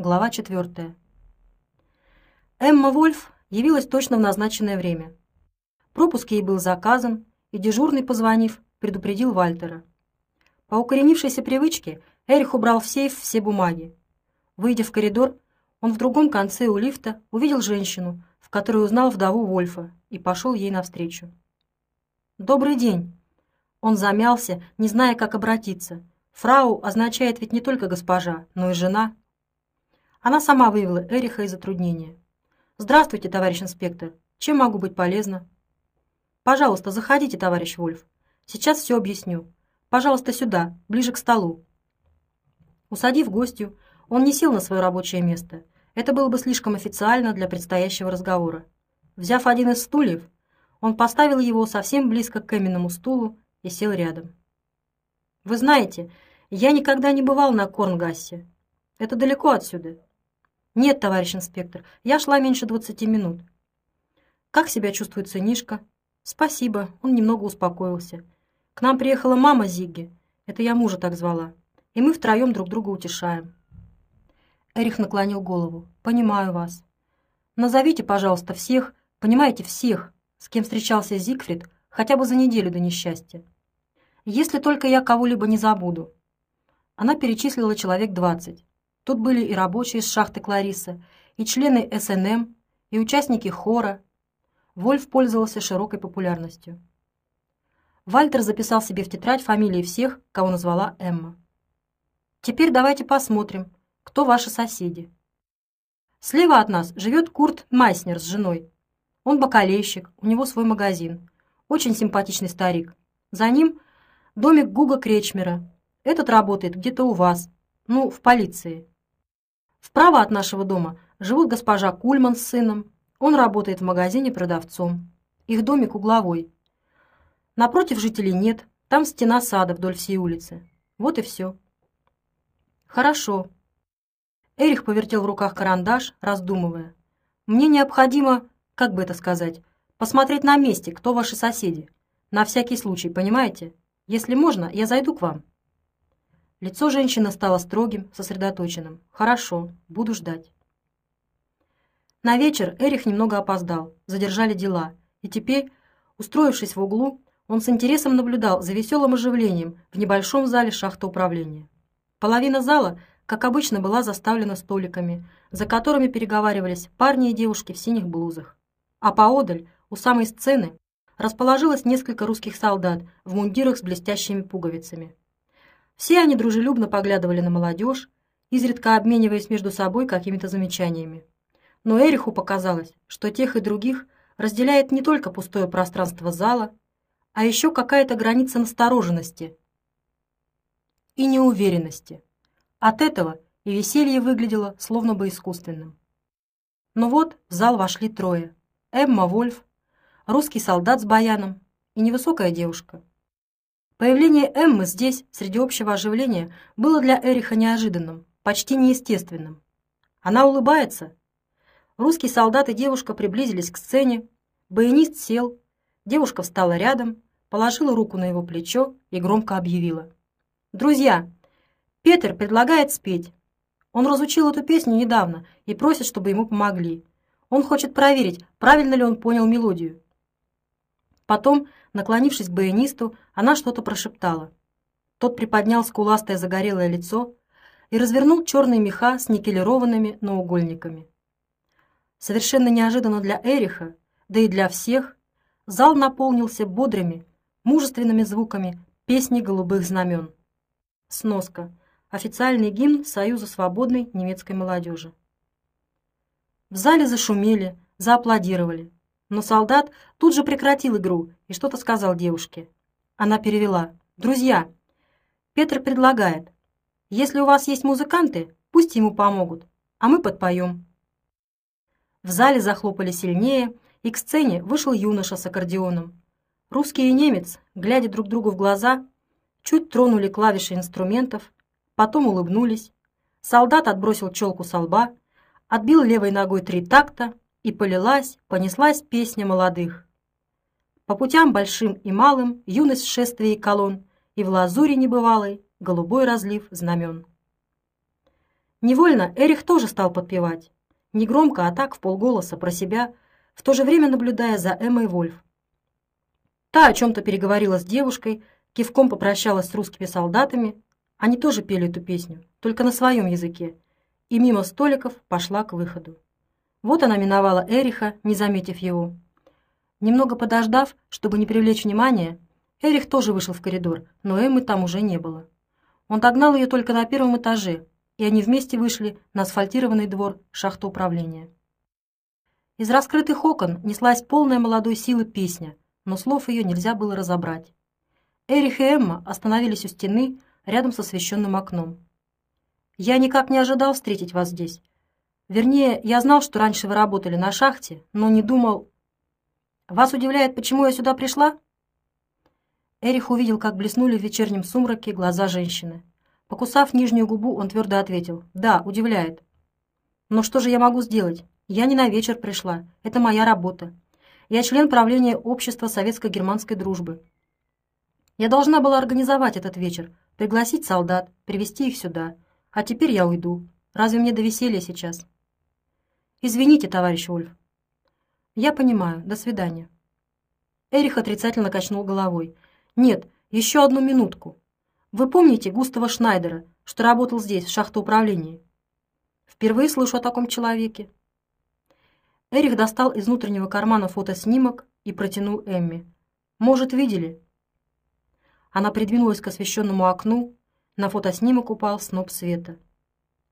Глава 4. Эмма Вольф явилась точно в назначенное время. Пропуск ей был заказан, и дежурный, позвонив, предупредил Вальтера. По укоренившейся привычке Эрих убрал в сейф все бумаги. Выйдя в коридор, он в другом конце у лифта увидел женщину, в которой узнал вдову Вольфа, и пошел ей навстречу. «Добрый день!» Он замялся, не зная, как обратиться. «Фрау» означает ведь не только госпожа, но и жена. Она сама вывела Эриха из затруднения. «Здравствуйте, товарищ инспектор. Чем могу быть полезна?» «Пожалуйста, заходите, товарищ Вольф. Сейчас все объясню. Пожалуйста, сюда, ближе к столу». Усадив гостью, он не сел на свое рабочее место. Это было бы слишком официально для предстоящего разговора. Взяв один из стульев, он поставил его совсем близко к каменному стулу и сел рядом. «Вы знаете, я никогда не бывал на Корнгассе. Это далеко отсюда». «Нет, товарищ инспектор, я шла меньше двадцати минут». «Как себя чувствует сынишка?» «Спасибо, он немного успокоился. К нам приехала мама Зигги, это я мужа так звала, и мы втроем друг друга утешаем». Эрих наклонил голову. «Понимаю вас. Назовите, пожалуйста, всех, понимаете, всех, с кем встречался Зигфрид хотя бы за неделю до несчастья. Если только я кого-либо не забуду». Она перечислила человек двадцать. Тут были и рабочие с шахты Клариса, и члены СНМ, и участники хора. Вольф пользовался широкой популярностью. Вальтер записал себе в тетрадь фамилии всех, кого назвала Эмма. «Теперь давайте посмотрим, кто ваши соседи». Слева от нас живет Курт Майснер с женой. Он бакалейщик, у него свой магазин. Очень симпатичный старик. За ним домик Гуга Кречмера. Этот работает где-то у вас, ну, в полиции. Вправо от нашего дома живут госпожа Кульман с сыном. Он работает в магазине продавцом. Их домик угловой. Напротив жителей нет, там стена сада вдоль всей улицы. Вот и все. Хорошо. Эрих повертел в руках карандаш, раздумывая. Мне необходимо как бы это сказать, посмотреть на месте, кто ваши соседи. На всякий случай, понимаете? Если можно, я зайду к вам». Лицо женщины стало строгим, сосредоточенным. «Хорошо, буду ждать». На вечер Эрих немного опоздал, задержали дела, и теперь, устроившись в углу, он с интересом наблюдал за веселым оживлением в небольшом зале шахты управления. Половина зала, как обычно, была заставлена столиками, за которыми переговаривались парни и девушки в синих блузах а поодаль, у самой сцены, расположилось несколько русских солдат в мундирах с блестящими пуговицами. Все они дружелюбно поглядывали на молодежь, изредка обмениваясь между собой какими-то замечаниями. Но Эриху показалось, что тех и других разделяет не только пустое пространство зала, а еще какая-то граница настороженности и неуверенности. От этого и веселье выглядело словно бы искусственным. Но вот в зал вошли трое. Эмма Вольф, русский солдат с баяном и невысокая девушка. Появление Эммы здесь, среди общего оживления, было для Эриха неожиданным, почти неестественным. Она улыбается. Русский солдат и девушка приблизились к сцене, баянист сел, девушка встала рядом, положила руку на его плечо и громко объявила. «Друзья, Петр предлагает спеть. Он разучил эту песню недавно и просит, чтобы ему помогли. Он хочет проверить, правильно ли он понял мелодию. Потом, наклонившись к баянисту, она что-то прошептала. Тот приподнял скуластое загорелое лицо и развернул черные меха с никелированными наугольниками. Совершенно неожиданно для Эриха, да и для всех, зал наполнился бодрыми, мужественными звуками песни голубых знамен. Сноска. Официальный гимн Союза свободной немецкой молодежи. В зале зашумели, зааплодировали. Но солдат тут же прекратил игру и что-то сказал девушке. Она перевела. «Друзья, Петр предлагает, если у вас есть музыканты, пусть ему помогут, а мы подпоем». В зале захлопали сильнее, и к сцене вышел юноша с аккордеоном. Русский и немец, глядя друг другу в глаза, чуть тронули клавиши инструментов, потом улыбнулись. Солдат отбросил челку со лба, отбил левой ногой три такта, и полилась, понеслась песня молодых. По путям большим и малым юность в шествии колонн, и в лазуре небывалой голубой разлив знамен. Невольно Эрих тоже стал подпевать. Не громко, а так, в полголоса, про себя, в то же время наблюдая за Эммой Вольф. Та о чем-то переговорила с девушкой, кивком попрощалась с русскими солдатами. Они тоже пели эту песню, только на своем языке. И мимо столиков пошла к выходу. Вот она миновала Эриха, не заметив его. Немного подождав, чтобы не привлечь внимания, Эрих тоже вышел в коридор, но Эммы там уже не было. Он догнал ее только на первом этаже, и они вместе вышли на асфальтированный двор шахты управления. Из раскрытых окон неслась полная молодой силы песня, но слов ее нельзя было разобрать. Эрих и Эмма остановились у стены рядом с освещенным окном. «Я никак не ожидал встретить вас здесь. Вернее, я знал, что раньше вы работали на шахте, но не думал...» «Вас удивляет, почему я сюда пришла?» Эрих увидел, как блеснули в вечернем сумраке глаза женщины. Покусав нижнюю губу, он твердо ответил. «Да, удивляет». «Но что же я могу сделать? Я не на вечер пришла. Это моя работа. Я член правления Общества советско-германской дружбы. Я должна была организовать этот вечер, пригласить солдат, привести их сюда. А теперь я уйду. Разве мне до веселья сейчас?» «Извините, товарищ Ульф». «Я понимаю. До свидания». Эрих отрицательно качнул головой. Нет, еще одну минутку. Вы помните Густава Шнайдера, что работал здесь, в шахтоуправлении? Впервые слышу о таком человеке. Эрих достал из внутреннего кармана фотоснимок и протянул Эмми. «Может, видели?» Она придвинулась к освещенному окну. На фотоснимок упал сноп света.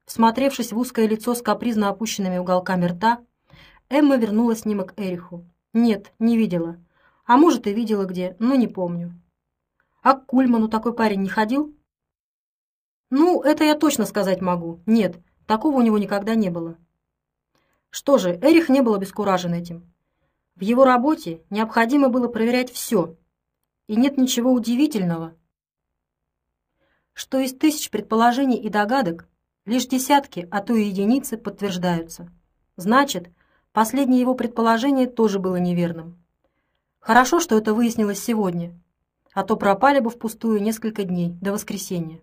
Всмотревшись в узкое лицо с капризно опущенными уголками рта, Эмма вернула снимок Эриху. «Нет, не видела. А может, и видела где, но не помню». А к Кульману такой парень не ходил? Ну, это я точно сказать могу. Нет, такого у него никогда не было. Что же, Эрих не был обескуражен этим. В его работе необходимо было проверять все. И нет ничего удивительного, что из тысяч предположений и догадок лишь десятки, а то и единицы подтверждаются. Значит, последнее его предположение тоже было неверным. Хорошо, что это выяснилось сегодня, а то пропали бы впустую несколько дней, до воскресенья.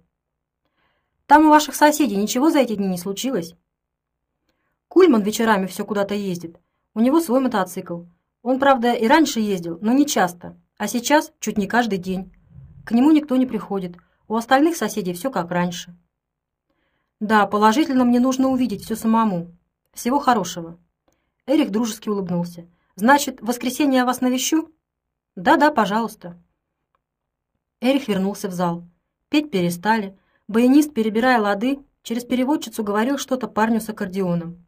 Там у ваших соседей ничего за эти дни не случилось? Кульман вечерами все куда-то ездит. У него свой мотоцикл. Он, правда, и раньше ездил, но не часто, а сейчас чуть не каждый день. К нему никто не приходит. У остальных соседей все как раньше. Да, положительно мне нужно увидеть все самому. Всего хорошего. Эрих дружески улыбнулся. Значит, в воскресенье я вас навещу? Да-да, пожалуйста. Эрих вернулся в зал. Петь перестали. Баянист, перебирая лады, через переводчицу говорил что-то парню с аккордеоном.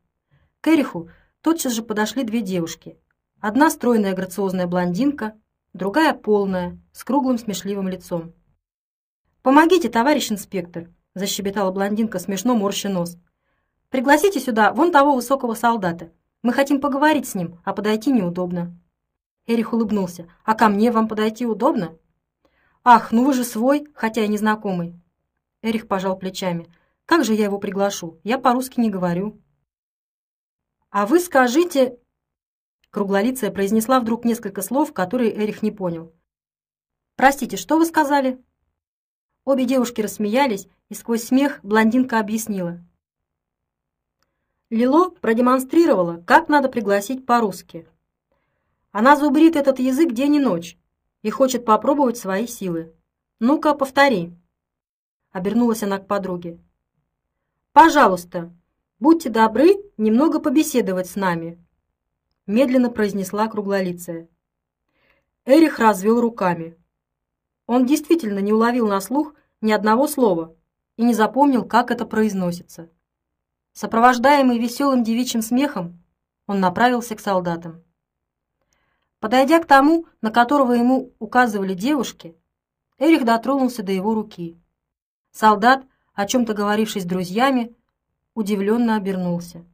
К Эриху тотчас же подошли две девушки. Одна стройная грациозная блондинка, другая полная, с круглым смешливым лицом. «Помогите, товарищ инспектор!» — защебетала блондинка, смешно морща нос. «Пригласите сюда вон того высокого солдата. Мы хотим поговорить с ним, а подойти неудобно». Эрих улыбнулся. «А ко мне вам подойти удобно?» «Ах, ну вы же свой, хотя и незнакомый». Эрих пожал плечами. «Как же я его приглашу? Я по-русски не говорю». «А вы скажите...» Круглолицая произнесла вдруг несколько слов, которые Эрих не понял. «Простите, что вы сказали?» Обе девушки рассмеялись, и сквозь смех блондинка объяснила. Лило продемонстрировала, как надо пригласить по-русски. Она зубрит этот язык день и ночь, и хочет попробовать свои силы. Ну-ка, повтори». Обернулась она к подруге. «Пожалуйста, будьте добры немного побеседовать с нами», медленно произнесла круглолицая. Эрих развел руками. Он действительно не уловил на слух ни одного слова и не запомнил, как это произносится. Сопровождаемый веселым девичьим смехом, он направился к солдатам. Подойдя к тому, на которого ему указывали девушки, Эрих дотронулся до его руки. Солдат, о чем-то говоривший с друзьями, удивленно обернулся.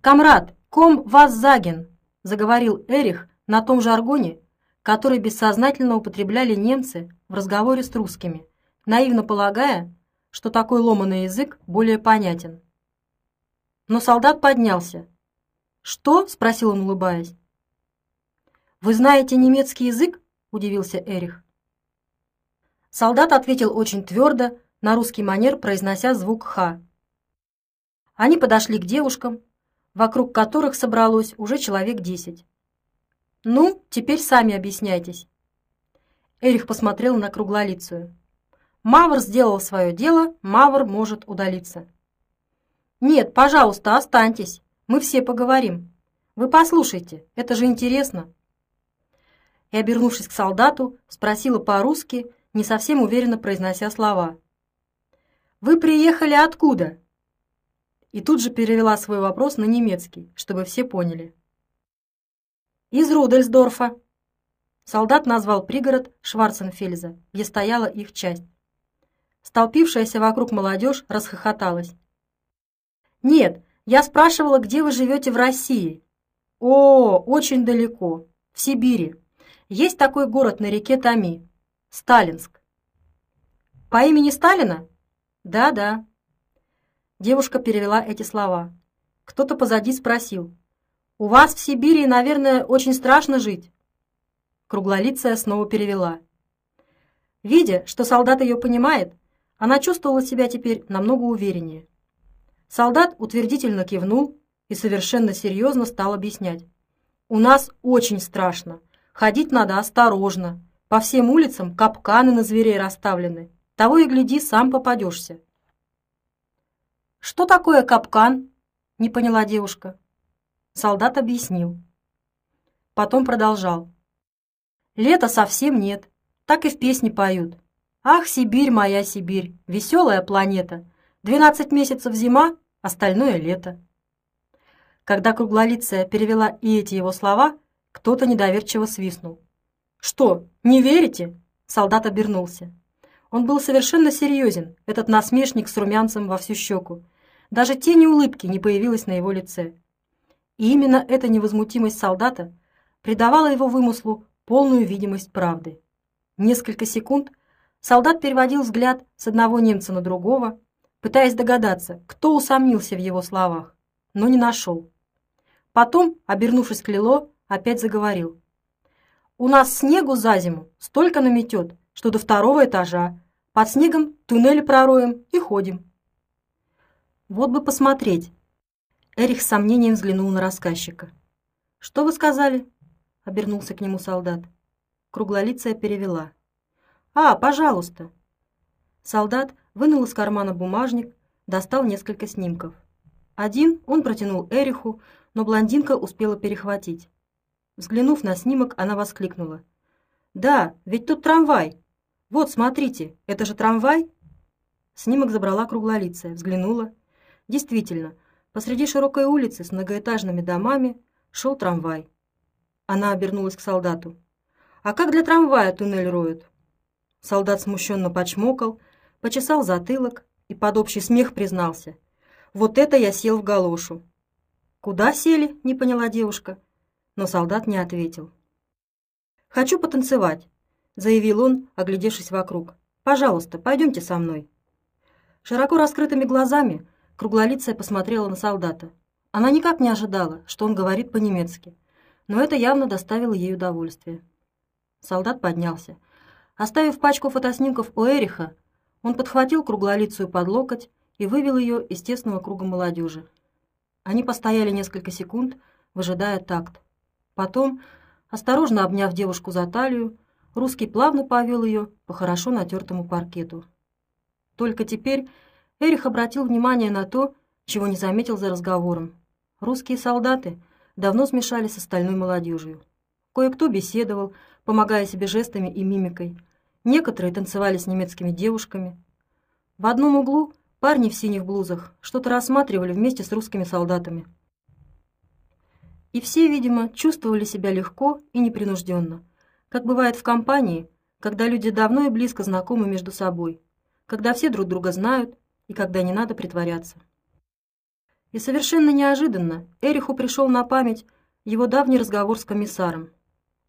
«Камрад, ком вас заген!» — заговорил Эрих на том жаргоне, который бессознательно употребляли немцы в разговоре с русскими, наивно полагая, что такой ломаный язык более понятен. Но солдат поднялся. «Что?» — спросил он, улыбаясь. «Вы знаете немецкий язык?» – удивился Эрих. Солдат ответил очень твердо, на русский манер произнося звук «х». Они подошли к девушкам, вокруг которых собралось уже человек десять. «Ну, теперь сами объясняйтесь». Эрих посмотрел на круглолицую. «Мавр сделал свое дело, Мавр может удалиться». «Нет, пожалуйста, останьтесь. Мы все поговорим. Вы послушайте, это же интересно». И, обернувшись к солдату, спросила по-русски, не совсем уверенно произнося слова. «Вы приехали откуда?» И тут же перевела свой вопрос на немецкий, чтобы все поняли. «Из Рудельсдорфа». Солдат назвал пригород Шварценфельза, где стояла их часть. Столпившаяся вокруг молодежь расхохоталась. «Нет, я спрашивала, где вы живете в России?» «О, очень далеко, в Сибири. Есть такой город на реке Тами, Сталинск». «По имени Сталина?» «Да-да». Девушка перевела эти слова. Кто-то позади спросил. «У вас в Сибири, наверное, очень страшно жить?» Круглолицая снова перевела. Видя, что солдат ее понимает, она чувствовала себя теперь намного увереннее. Солдат утвердительно кивнул и совершенно серьезно стал объяснять. «У нас очень страшно. Ходить надо осторожно. По всем улицам капканы на зверей расставлены. Того и гляди, сам попадешься». «Что такое капкан?» — не поняла девушка. Солдат объяснил. Потом продолжал. «Лета совсем нет, так и в песне поют. Ах, Сибирь, моя Сибирь, веселая планета, двенадцать месяцев зима, остальное лето». Когда круглолицая перевела и эти его слова, кто-то недоверчиво свистнул. «Что, не верите?» Солдат обернулся. Он был совершенно серьезен, этот насмешник с румянцем во всю щеку. Даже тени улыбки не появилась на его лице. И именно эта невозмутимость солдата придавала его вымыслу полную видимость правды. Несколько секунд солдат переводил взгляд с одного немца на другого, пытаясь догадаться, кто усомнился в его словах, но не нашел. Потом, обернувшись к Лило, опять заговорил. «У нас снегу за зиму столько наметет, что до второго этажа. Под снегом туннели пророем и ходим». «Вот бы посмотреть». Эрих с сомнением взглянул на рассказчика. «Что вы сказали?» — обернулся к нему солдат. Круглолицая перевела. «А, пожалуйста». Солдат вынул из кармана бумажник, достал несколько снимков. Один он протянул Эриху, но блондинка успела перехватить. Взглянув на снимок, она воскликнула. «Да, ведь тут трамвай! Вот, смотрите, это же трамвай!» Снимок забрала круглолицая, взглянула. Действительно, посреди широкой улицы с многоэтажными домами шел трамвай. Она обернулась к солдату. «А как для трамвая туннель роют?» Солдат смущенно почмокал, почесал затылок и под общий смех признался. «Вот это я сел в галошу!» «Куда сели?» — не поняла девушка. Но солдат не ответил. «Хочу потанцевать», — заявил он, оглядевшись вокруг. «Пожалуйста, пойдемте со мной». Широко раскрытыми глазами круглолицая посмотрела на солдата. Она никак не ожидала, что он говорит по-немецки, но это явно доставило ей удовольствие. Солдат поднялся. Оставив пачку фотоснимков у Эриха, он подхватил круглолицую под локоть и вывел ее из тесного круга молодежи. Они постояли несколько секунд, выжидая такт. Потом, осторожно обняв девушку за талию, русский плавно повел ее по хорошо натертому паркету. Только теперь Эрих обратил внимание на то, чего не заметил за разговором. Русские солдаты давно смешались с остальной молодежью. Кое-кто беседовал, помогая себе жестами и мимикой. Некоторые танцевали с немецкими девушками. В одном углу Парни в синих блузах что-то рассматривали вместе с русскими солдатами. И все, видимо, чувствовали себя легко и непринужденно, как бывает в компании, когда люди давно и близко знакомы между собой, когда все друг друга знают и когда не надо притворяться. И совершенно неожиданно Эриху пришел на память его давний разговор с комиссаром.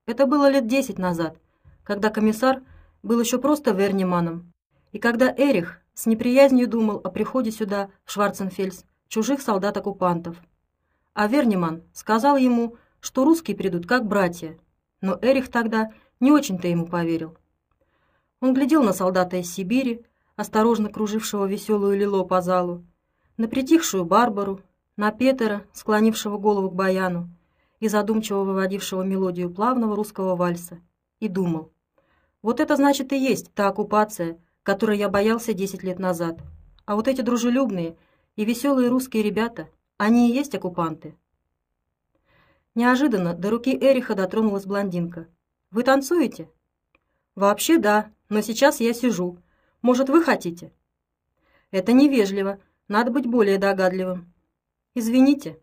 Это было лет десять назад, когда комиссар был еще просто Верниманом, и когда Эрих с неприязнью думал о приходе сюда, в Шварценфельс, чужих солдат-оккупантов. А Верниман сказал ему, что русские придут как братья, но Эрих тогда не очень-то ему поверил. Он глядел на солдата из Сибири, осторожно кружившего веселую лило по залу, на притихшую Барбару, на Петера, склонившего голову к баяну и задумчиво выводившего мелодию плавного русского вальса, и думал, вот это значит и есть та оккупация, которой я боялся десять лет назад. А вот эти дружелюбные и веселые русские ребята, они и есть оккупанты. Неожиданно до руки Эриха дотронулась блондинка. «Вы танцуете?» «Вообще да, но сейчас я сижу. Может, вы хотите?» «Это невежливо. Надо быть более догадливым». «Извините».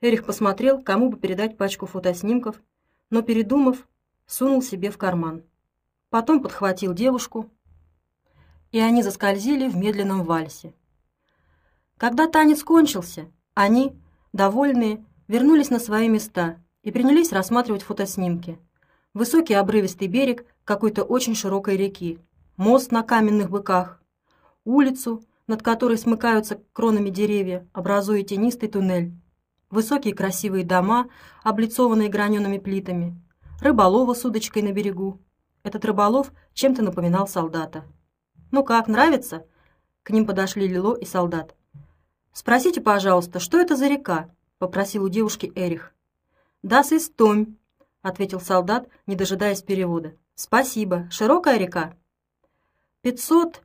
Эрих посмотрел, кому бы передать пачку фотоснимков, но, передумав, сунул себе в карман. Потом подхватил девушку, и они заскользили в медленном вальсе. Когда танец кончился, они, довольные, вернулись на свои места и принялись рассматривать фотоснимки. Высокий обрывистый берег какой-то очень широкой реки, мост на каменных быках, улицу, над которой смыкаются кронами деревья, образуя тенистый туннель, высокие красивые дома, облицованные гранеными плитами, рыболова с удочкой на берегу. Этот рыболов чем-то напоминал солдата. «Ну как, нравится?» К ним подошли Лило и солдат. «Спросите, пожалуйста, что это за река?» — попросил у девушки Эрих. «Das ist Томь», — ответил солдат, не дожидаясь перевода. «Спасибо. Широкая река?» «Пятьсот...»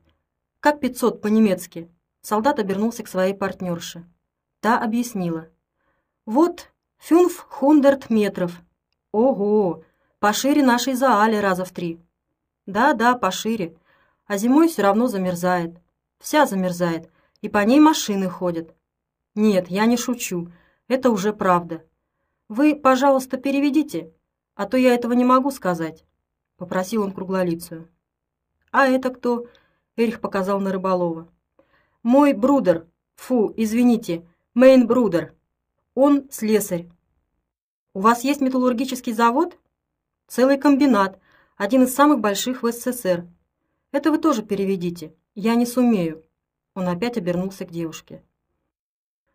«Как пятьсот по-немецки?» Солдат обернулся к своей партнерше. Та объяснила. «Вот, фюнф хундерт метров». «Ого! Пошире нашей Заали раза в три». «Да-да, пошире а зимой все равно замерзает. Вся замерзает, и по ней машины ходят. Нет, я не шучу, это уже правда. Вы, пожалуйста, переведите, а то я этого не могу сказать, — попросил он круглолицую. А это кто? — Эрих показал на рыболова. Мой брудер, фу, извините, мейн брудер. Он слесарь. У вас есть металлургический завод? Целый комбинат, один из самых больших в СССР. Это вы тоже переведите. Я не сумею». Он опять обернулся к девушке.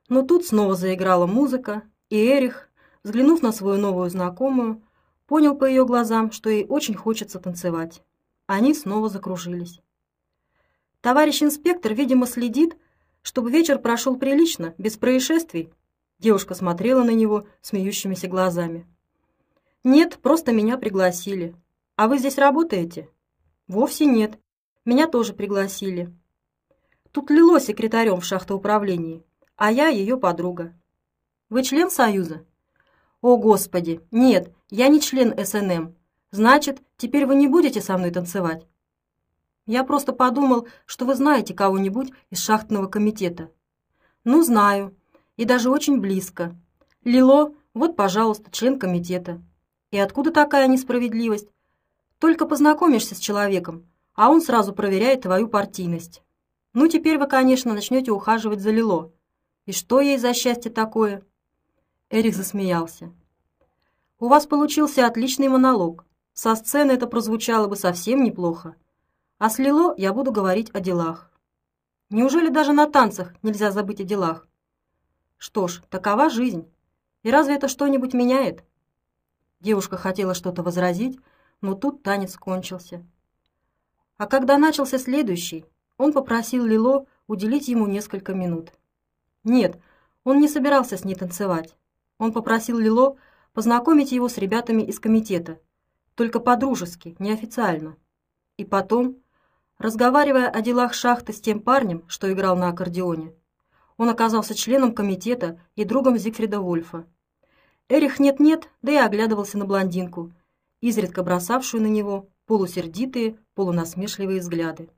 Но тут снова заиграла музыка, и Эрих, взглянув на свою новую знакомую, понял по ее глазам, что ей очень хочется танцевать. Они снова закружились. Товарищ инспектор, видимо, следит, чтобы вечер прошел прилично, без происшествий. Девушка смотрела на него смеющимися глазами. «Нет, просто меня пригласили. А вы здесь работаете?» «Вовсе нет. Меня тоже пригласили. Тут Лило секретарем в шахтоуправлении, а я ее подруга. Вы член Союза? О, Господи, нет, я не член СНМ. Значит, теперь вы не будете со мной танцевать? Я просто подумал, что вы знаете кого-нибудь из шахтного комитета. Ну, знаю. И даже очень близко. Лило, вот, пожалуйста, член комитета. И откуда такая несправедливость? Только познакомишься с человеком, а он сразу проверяет твою партийность. Ну, теперь вы, конечно, начнете ухаживать за Лило. И что ей за счастье такое?» Эрик засмеялся. «У вас получился отличный монолог. Со сцены это прозвучало бы совсем неплохо. А с Лило я буду говорить о делах. Неужели даже на танцах нельзя забыть о делах? Что ж, такова жизнь. И разве это что-нибудь меняет?» Девушка хотела что-то возразить, но тут танец кончился. А когда начался следующий, он попросил Лило уделить ему несколько минут. Нет, он не собирался с ней танцевать. Он попросил Лило познакомить его с ребятами из комитета, только по-дружески, неофициально. И потом, разговаривая о делах шахты с тем парнем, что играл на аккордеоне, он оказался членом комитета и другом Зигфрида Вольфа. Эрих нет-нет, да и оглядывался на блондинку, изредка бросавшую на него полусердитые, полунасмешливые взгляды.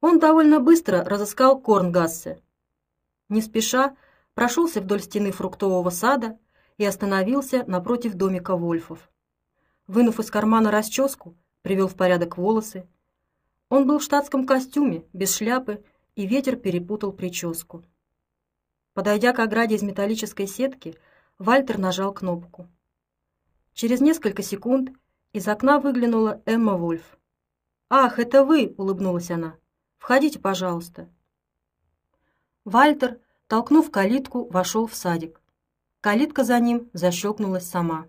Он довольно быстро разыскал Корнгассе. Не спеша прошелся вдоль стены фруктового сада и остановился напротив домика Вольфов. Вынув из кармана расческу, привел в порядок волосы. Он был в штатском костюме, без шляпы, и ветер перепутал прическу. Подойдя к ограде из металлической сетки, Вальтер нажал кнопку. Через несколько секунд из окна выглянула Эмма Вольф. «Ах, это вы!» — улыбнулась она. «Входите, пожалуйста». Вальтер, толкнув калитку, вошел в садик. Калитка за ним защелкнулась сама.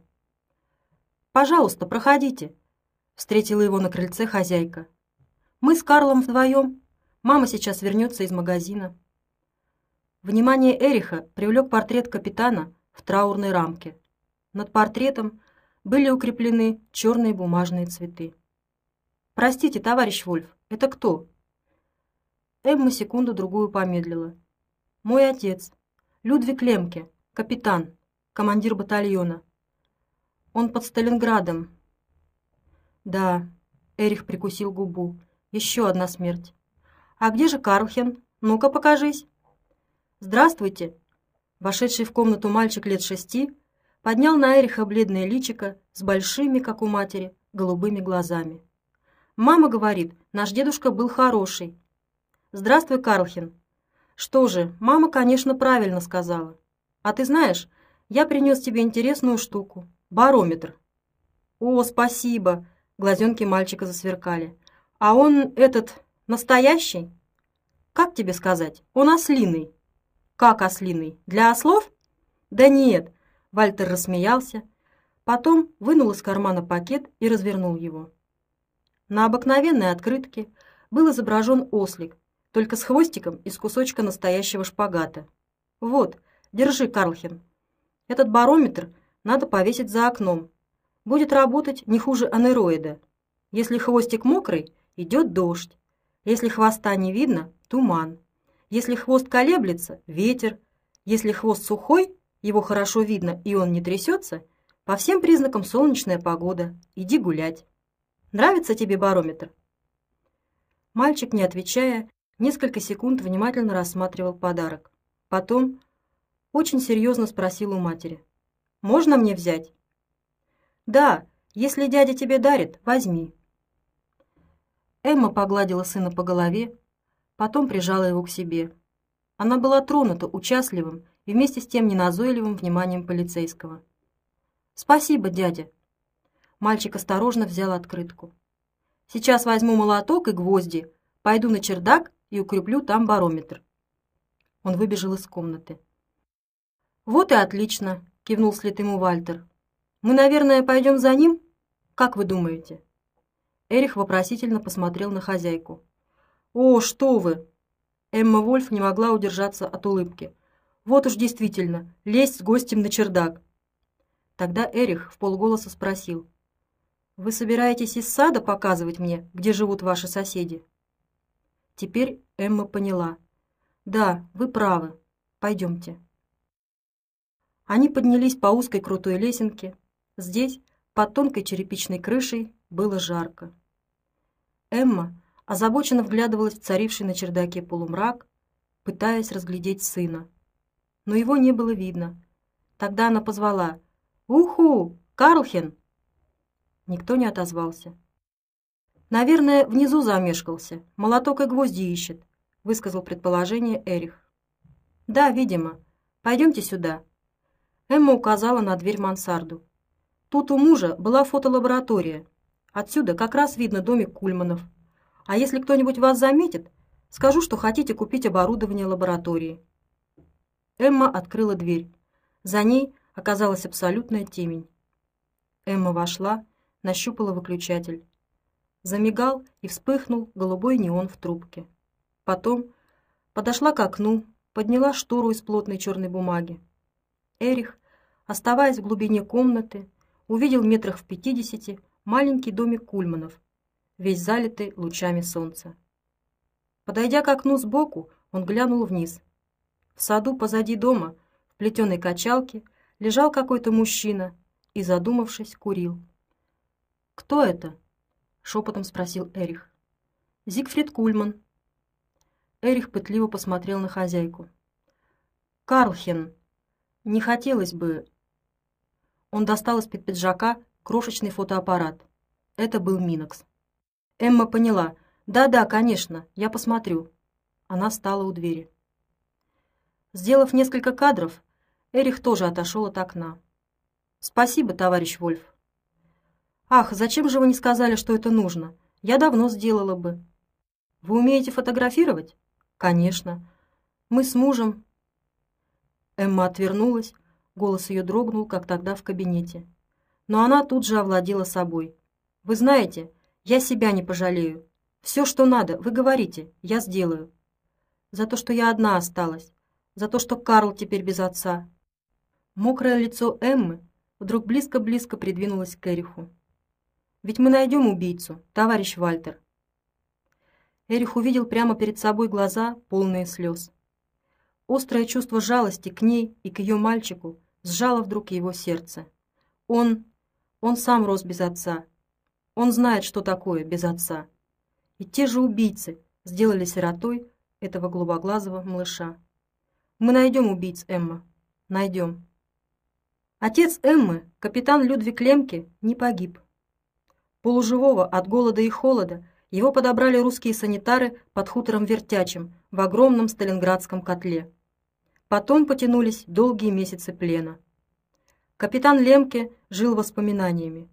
«Пожалуйста, проходите», — встретила его на крыльце хозяйка. «Мы с Карлом вдвоем. Мама сейчас вернется из магазина». Внимание Эриха привлек портрет капитана в траурной рамке. Над портретом были укреплены черные бумажные цветы. «Простите, товарищ Вольф, это кто?» Эмма секунду-другую помедлила. «Мой отец, Людвиг Лемке, капитан, командир батальона. Он под Сталинградом». «Да», — Эрих прикусил губу, — «еще одна смерть». «А где же Карлхен? Ну-ка, покажись». «Здравствуйте!» Вошедший в комнату мальчик лет шести поднял на Эриха бледное личико с большими, как у матери, голубыми глазами. «Мама говорит, наш дедушка был хороший». «Здравствуй, Карлхин». «Что же, мама, конечно, правильно сказала. А ты знаешь, я принес тебе интересную штуку. Барометр». «О, спасибо!» Глазенки мальчика засверкали. «А он, этот, настоящий?» «Как тебе сказать? Он ослиный». «Как ослиный? Для ослов?» «Да нет!» Вальтер рассмеялся. Потом вынул из кармана пакет и развернул его. На обыкновенной открытке был изображен ослик, только с хвостиком из кусочка настоящего шпагата. «Вот, держи, Карлхен. Этот барометр надо повесить за окном. Будет работать не хуже анероида. Если хвостик мокрый, идет дождь. Если хвоста не видно, туман. Если хвост колеблется – ветер. Если хвост сухой, его хорошо видно и он не трясется, по всем признакам солнечная погода. Иди гулять. Нравится тебе барометр?» Мальчик, не отвечая, несколько секунд внимательно рассматривал подарок. Потом очень серьезно спросил у матери. «Можно мне взять?» «Да, если дядя тебе дарит, возьми». Эмма погладила сына по голове, потом прижала его к себе. Она была тронута участливым и вместе с тем неназойливым вниманием полицейского. «Спасибо, дядя». Мальчик осторожно взял открытку. «Сейчас возьму молоток и гвозди, пойду на чердак и укреплю там барометр». Он выбежал из комнаты. «Вот и отлично», — кивнул след ему Вальтер. «Мы, наверное, пойдем за ним? Как вы думаете?» Эрих вопросительно посмотрел на хозяйку. «О, что вы!» Эмма Вольф не могла удержаться от улыбки. «Вот уж действительно, лезть с гостем на чердак!» Тогда Эрих в полголоса спросил. «Вы собираетесь из сада показывать мне, где живут ваши соседи?» Теперь Эмма поняла. «Да, вы правы. Пойдемте». Они поднялись по узкой крутой лесенке. Здесь, под тонкой черепичной крышей, было жарко. Эмма озабоченно вглядывалась в царивший на чердаке полумрак, пытаясь разглядеть сына. Но его не было видно. Тогда она позвала «Уху! Карлхен!» Никто не отозвался. «Наверное, внизу замешкался, молоток и гвозди ищет», — высказал предположение Эрих. «Да, видимо. Пойдемте сюда». Эмма указала на дверь мансарду. Тут у мужа была фотолаборатория. Отсюда как раз видно домик Кульманов. А если кто-нибудь вас заметит, скажу, что хотите купить оборудование лаборатории». Эмма открыла дверь. За ней оказалась абсолютная темень. Эмма вошла, нащупала выключатель. Замигал и вспыхнул голубой неон в трубке. Потом подошла к окну, подняла штору из плотной черной бумаги. Эрих, оставаясь в глубине комнаты, увидел метрах в пятидесяти маленький домик Кульманов, весь залитый лучами солнца. Подойдя к окну сбоку, он глянул вниз. В саду позади дома, в плетеной качалке, лежал какой-то мужчина и, задумавшись, курил. «Кто это?» — шепотом спросил Эрих. «Зигфрид Кульман». Эрих пытливо посмотрел на хозяйку. «Карлхен, не хотелось бы...» Он достал из-под пиджака крошечный фотоаппарат. Это был Минокс. Эмма поняла. «Да-да, конечно, я посмотрю». Она встала у двери. Сделав несколько кадров, Эрих тоже отошел от окна. «Спасибо, товарищ Вольф». «Ах, зачем же вы не сказали, что это нужно? Я давно сделала бы». «Вы умеете фотографировать?» «Конечно. Мы с мужем...» Эмма отвернулась, голос ее дрогнул, как тогда в кабинете. Но она тут же овладела собой. «Вы знаете, я себя не пожалею. Все, что надо, вы говорите, я сделаю. За то, что я одна осталась, за то, что Карл теперь без отца. Мокрое лицо Эммы вдруг близко-близко придвинулось к Эриху. «Ведь мы найдем убийцу, товарищ Вальтер». Эрих увидел прямо перед собой глаза, полные слез. Острое чувство жалости к ней и к ее мальчику сжало вдруг его сердце. Он... он сам рос без отца. Он знает, что такое без отца. И те же убийцы сделали сиротой этого голубоглазого малыша. Мы найдем убийц, Эмма. Найдем. Отец Эммы, капитан Людвиг Лемке, не погиб. Полуживого от голода и холода его подобрали русские санитары под хутором Вертячим в огромном сталинградском котле. Потом потянулись долгие месяцы плена. Капитан Лемке жил воспоминаниями.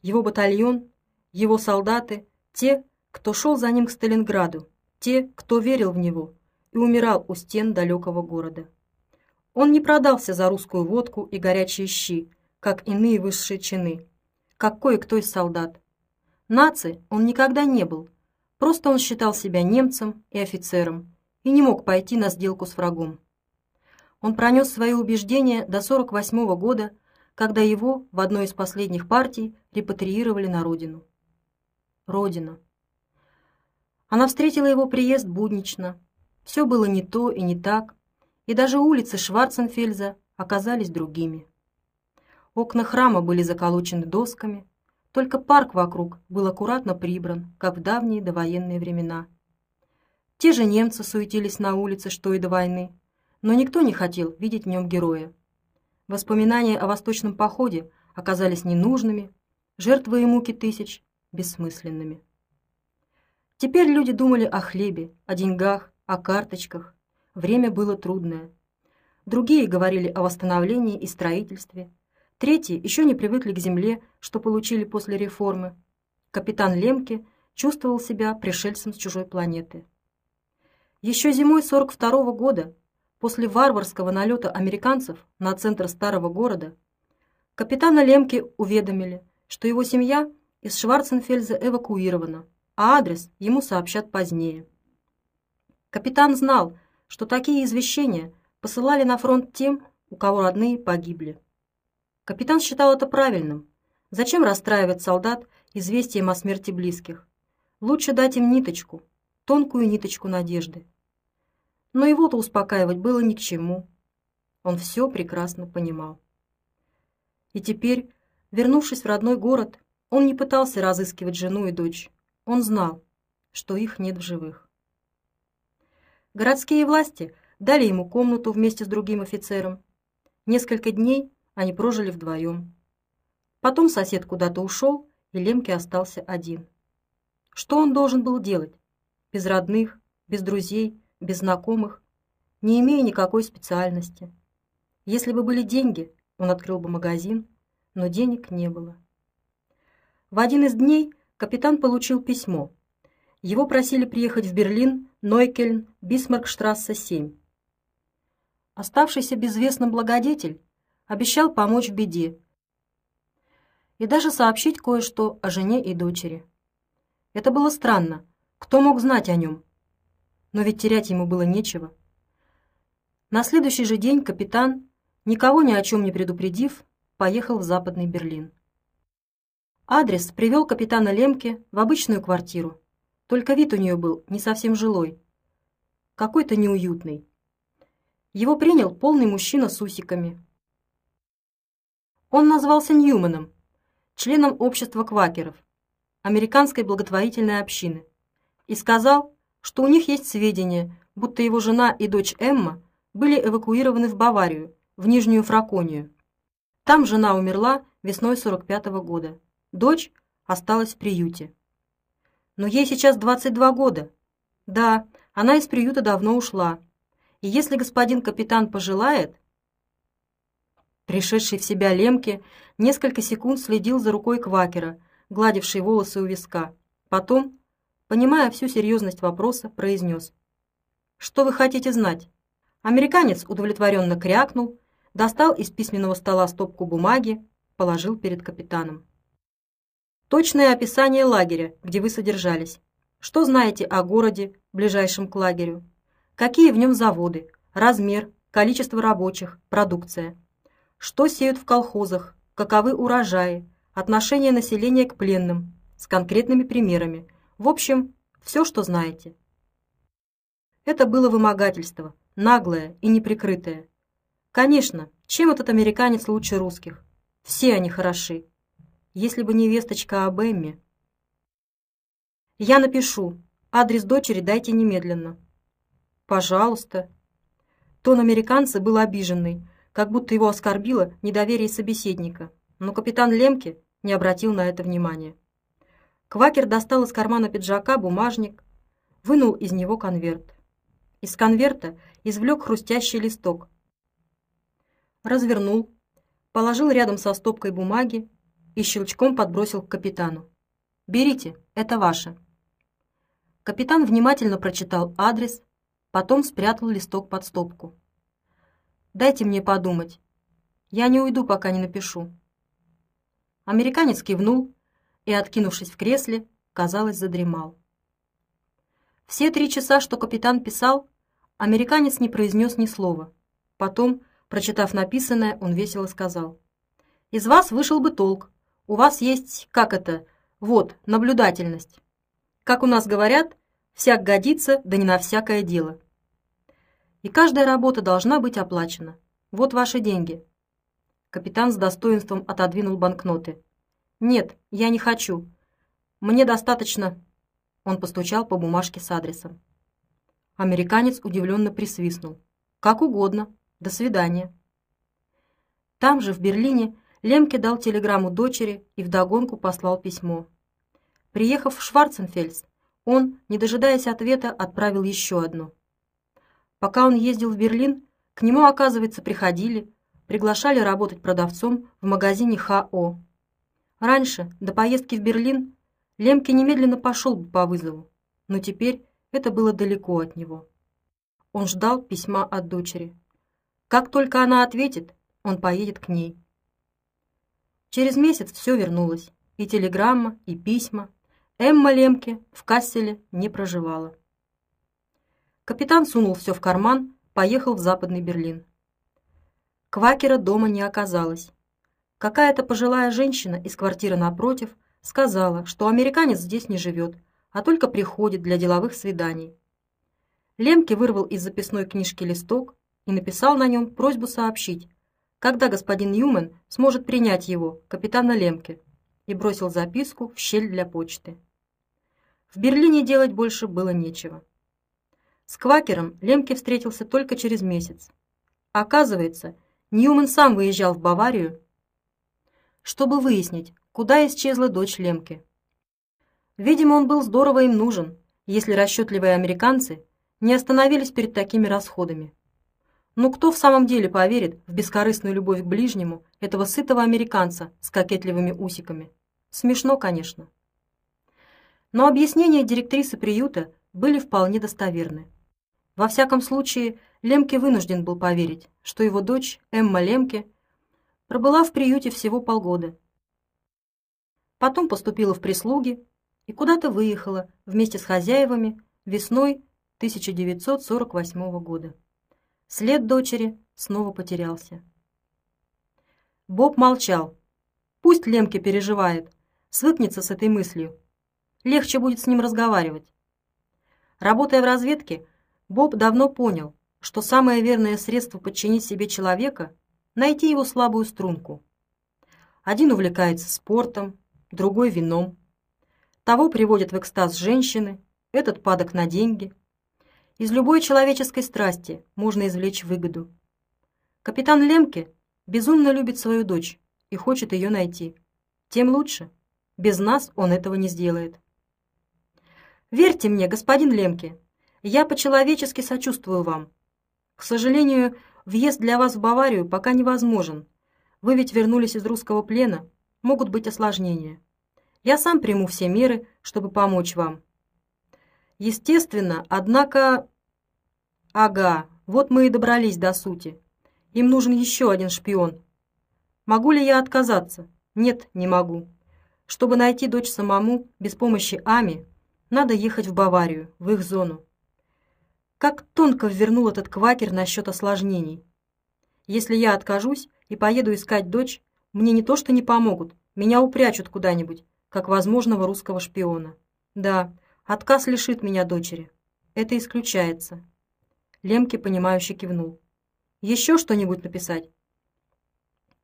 Его батальон, его солдаты, те, кто шел за ним к Сталинграду, те, кто верил в него и умирал у стен далекого города. Он не продался за русскую водку и горячие щи, как иные высшие чины, как кое-кто из солдат. Наци он никогда не был, просто он считал себя немцем и офицером и не мог пойти на сделку с врагом. Он пронес свои убеждения до 48 -го года, когда его в одной из последних партий репатриировали на родину. Родина. Она встретила его приезд буднично. Все было не то и не так, и даже улицы Шварценфельза оказались другими. Окна храма были заколочены досками, только парк вокруг был аккуратно прибран, как в давние довоенные времена. Те же немцы суетились на улице, что и до войны, но никто не хотел видеть в нем героя. Воспоминания о восточном походе оказались ненужными, жертвы и муки тысяч — бессмысленными. Теперь люди думали о хлебе, о деньгах, о карточках, Время было трудное. Другие говорили о восстановлении и строительстве. Третьи еще не привыкли к земле, что получили после реформы. Капитан Лемке чувствовал себя пришельцем с чужой планеты. Еще зимой 42 -го года, после варварского налета американцев на центр старого города, капитана Лемке уведомили, что его семья из Шварценфельза эвакуирована, а адрес ему сообщат позднее. Капитан знал, что такие извещения посылали на фронт тем, у кого родные погибли. Капитан считал это правильным. Зачем расстраивать солдат известием о смерти близких? Лучше дать им ниточку, тонкую ниточку надежды. Но его-то успокаивать было ни к чему. Он все прекрасно понимал. И теперь, вернувшись в родной город, он не пытался разыскивать жену и дочь. Он знал, что их нет в живых. Городские власти дали ему комнату вместе с другим офицером. Несколько дней они прожили вдвоем. Потом сосед куда-то ушел, и Лемке остался один. Что он должен был делать? Без родных, без друзей, без знакомых, не имея никакой специальности. Если бы были деньги, он открыл бы магазин, но денег не было. В один из дней капитан получил письмо. Его просили приехать в Берлин Нойкельн, Бисмаркштрассе, 7. Оставшийся безвестным благодетель обещал помочь в беде и даже сообщить кое-что о жене и дочери. Это было странно. Кто мог знать о нем? Но ведь терять ему было нечего. На следующий же день капитан, никого ни о чем не предупредив, поехал в Западный Берлин. Адрес привел капитана Лемке в обычную квартиру, только вид у нее был не совсем жилой, какой-то неуютный. Его принял полный мужчина с усиками. Он назвался Ньюманом, членом общества квакеров, американской благотворительной общины, и сказал, что у них есть сведения, будто его жена и дочь Эмма были эвакуированы в Баварию, в Нижнюю Фраконию. Там жена умерла весной 45 -го года. Дочь осталась в приюте. Но ей сейчас 22 года. Да, она из приюта давно ушла. И если господин капитан пожелает... Пришедший в себя Лемке несколько секунд следил за рукой Квакера, гладившей волосы у виска. Потом, понимая всю серьезность вопроса, произнес. «Что вы хотите знать?» Американец удовлетворенно крякнул, достал из письменного стола стопку бумаги, положил перед капитаном. Точное описание лагеря, где вы содержались. Что знаете о городе, ближайшем к лагерю? Какие в нем заводы? размер, количество рабочих, продукция. Что сеют в колхозах, каковы урожаи, отношение населения к пленным, с конкретными примерами. В общем, все, что знаете. Это было вымогательство, наглое и неприкрытое. Конечно, чем этот американец лучше русских? Все они хороши. Если бы не весточка об Эмме. Я напишу. Адрес дочери дайте немедленно. Пожалуйста. Тон американца был обиженный, как будто его оскорбило недоверие собеседника. Но капитан Лемке не обратил на это внимания. Квакер достал из кармана пиджака бумажник, вынул из него конверт. Из конверта извлек хрустящий листок. Развернул, положил рядом со стопкой бумаги и щелчком подбросил к капитану. «Берите, это ваше». Капитан внимательно прочитал адрес, потом спрятал листок под стопку. «Дайте мне подумать. Я не уйду, пока не напишу». Американец кивнул и, откинувшись в кресле, казалось, задремал. Все три часа, что капитан писал, американец не произнес ни слова. Потом, прочитав написанное, он весело сказал. «Из вас вышел бы толк. У вас есть, как это, вот, наблюдательность. Как у нас говорят, всяк годится, да не на всякое дело. И каждая работа должна быть оплачена. Вот ваши деньги». Капитан с достоинством отодвинул банкноты. «Нет, я не хочу. Мне достаточно...» Он постучал по бумажке с адресом. Американец удивленно присвистнул. «Как угодно. До свидания». Там же, в Берлине, Лемке дал телеграмму дочери и вдогонку послал письмо. Приехав в Шварценфельс, он, не дожидаясь ответа, отправил еще одно. Пока он ездил в Берлин, к нему, оказывается, приходили, приглашали работать продавцом в магазине ХО. Раньше, до поездки в Берлин, Лемке немедленно пошел бы по вызову, но теперь это было далеко от него. Он ждал письма от дочери. Как только она ответит, он поедет к ней. Через месяц все вернулось. И телеграмма, и письма, Эмма Лемке в Касселе не проживала. Капитан сунул все в карман, поехал в Западный Берлин. Квакера дома не оказалось. Какая-то пожилая женщина из квартиры напротив сказала, что американец здесь не живет, а только приходит для деловых свиданий. Лемке вырвал из записной книжки листок и написал на нем просьбу сообщить, когда господин Ньюман сможет принять его, капитана Лемке и бросил записку в щель для почты. В Берлине делать больше было нечего. С Квакером Лемке встретился только через месяц. Оказывается, Ньюман сам выезжал в Баварию, чтобы выяснить, куда исчезла дочь Лемке. Видимо, он был здорово им нужен, если расчетливые американцы не остановились перед такими расходами. Но кто в самом деле поверит в бескорыстную любовь к ближнему этого сытого американца с кокетливыми усиками? Смешно, конечно. Но объяснения директрисы приюта были вполне достоверны. Во всяком случае, Лемке вынужден был поверить, что его дочь, Эмма Лемке, пробыла в приюте всего полгода. Потом поступила в прислуги и куда-то выехала вместе с хозяевами весной 1948 года. След дочери снова потерялся. Боб молчал. Пусть Лемке переживает, свыкнется с этой мыслью. Легче будет с ним разговаривать. Работая в разведке, Боб давно понял, что самое верное средство подчинить себе человека – найти его слабую струнку. Один увлекается спортом, другой – вином. Того приводят в экстаз женщины, этот падок на деньги – из любой человеческой страсти можно извлечь выгоду. Капитан Лемке безумно любит свою дочь и хочет ее найти. Тем лучше. Без нас он этого не сделает. Верьте мне, господин Лемке, я по-человечески сочувствую вам. К сожалению, въезд для вас в Баварию пока невозможен. Вы ведь вернулись из русского плена, могут быть осложнения. Я сам приму все меры, чтобы помочь вам. Естественно, однако... Ага, вот мы и добрались до сути. Им нужен еще один шпион. Могу ли я отказаться? Нет, не могу. Чтобы найти дочь самому, без помощи Ами, надо ехать в Баварию, в их зону. Как тонко ввернул этот квакер насчет осложнений. Если я откажусь и поеду искать дочь, мне не то что не помогут, меня упрячут куда-нибудь, как возможного русского шпиона. Да, отказ лишит меня дочери. Это исключается. Лемке, понимающе кивнул. Еще что-нибудь написать?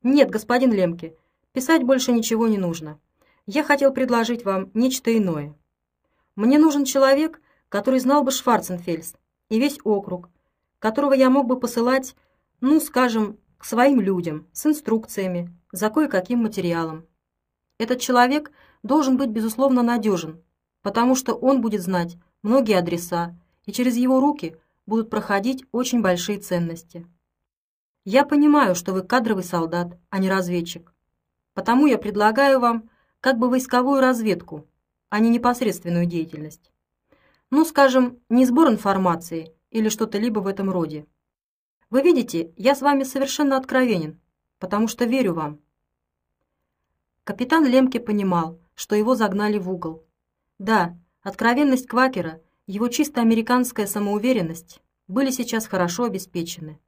Нет, господин Лемке, писать больше ничего не нужно. Я хотел предложить вам нечто иное. Мне нужен человек, который знал бы Шварценфельс и весь округ, которого я мог бы посылать, ну, скажем, к своим людям с инструкциями, за кое-каким материалом. Этот человек должен быть безусловно надежен, потому что он будет знать многие адреса, и через его руки будут проходить очень большие ценности. Я понимаю, что вы кадровый солдат, а не разведчик. Потому я предлагаю вам как бы войсковую разведку, а не непосредственную деятельность. Ну, скажем, не сбор информации или что-то либо в этом роде. Вы видите, я с вами совершенно откровенен, потому что верю вам. Капитан Лемке понимал, что его загнали в угол. Да, откровенность Квакера, его чисто американская самоуверенность были сейчас хорошо обеспечены.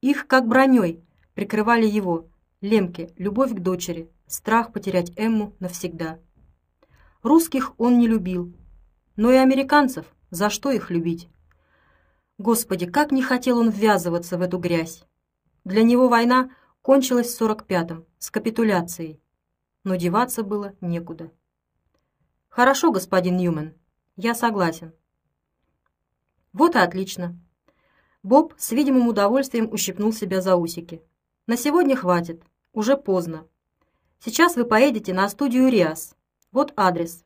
Их, как броней, прикрывали его, Лемке, любовь к дочери, страх потерять Эмму навсегда. Русских он не любил, но и американцев, за что их любить? Господи, как не хотел он ввязываться в эту грязь. Для него война кончилась в 45-м, с капитуляцией. Но деваться было некуда. Хорошо, господин Ньюман, я согласен. Вот и отлично. Боб с видимым удовольствием ущипнул себя за усики. «На сегодня хватит. Уже поздно. Сейчас вы поедете на студию «Риас». Вот адрес.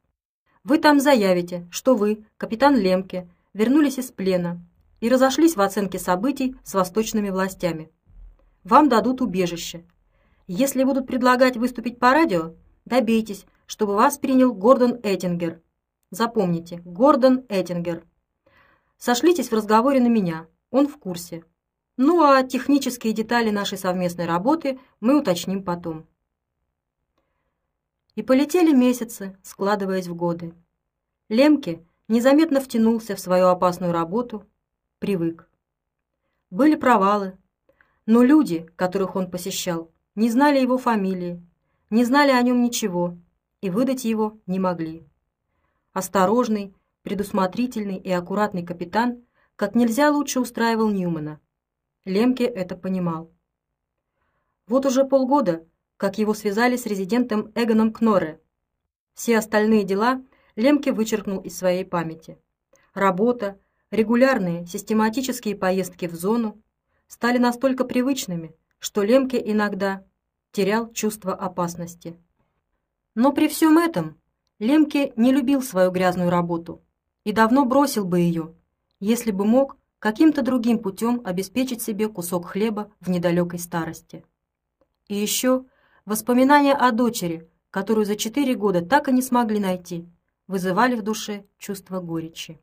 Вы там заявите, что вы, капитан Лемке, вернулись из плена и разошлись в оценке событий с восточными властями. Вам дадут убежище. Если будут предлагать выступить по радио, добейтесь, чтобы вас принял Гордон Эттингер. Запомните, Гордон Эттингер. Сошлитесь в разговоре на меня – он в курсе. Ну а технические детали нашей совместной работы мы уточним потом. И полетели месяцы, складываясь в годы. Лемке незаметно втянулся в свою опасную работу, привык. Были провалы, но люди, которых он посещал, не знали его фамилии, не знали о нем ничего и выдать его не могли. Осторожный, предусмотрительный и аккуратный капитан как нельзя лучше устраивал Ньюмана. Лемке это понимал. Вот уже полгода, как его связали с резидентом Эгоном Кноре. Все остальные дела Лемке вычеркнул из своей памяти. Работа, регулярные систематические поездки в зону стали настолько привычными, что Лемке иногда терял чувство опасности. Но при всем этом Лемке не любил свою грязную работу и давно бросил бы ее, если бы мог каким-то другим путем обеспечить себе кусок хлеба в недалекой старости. И еще воспоминания о дочери, которую за четыре года так и не смогли найти, вызывали в душе чувство горечи.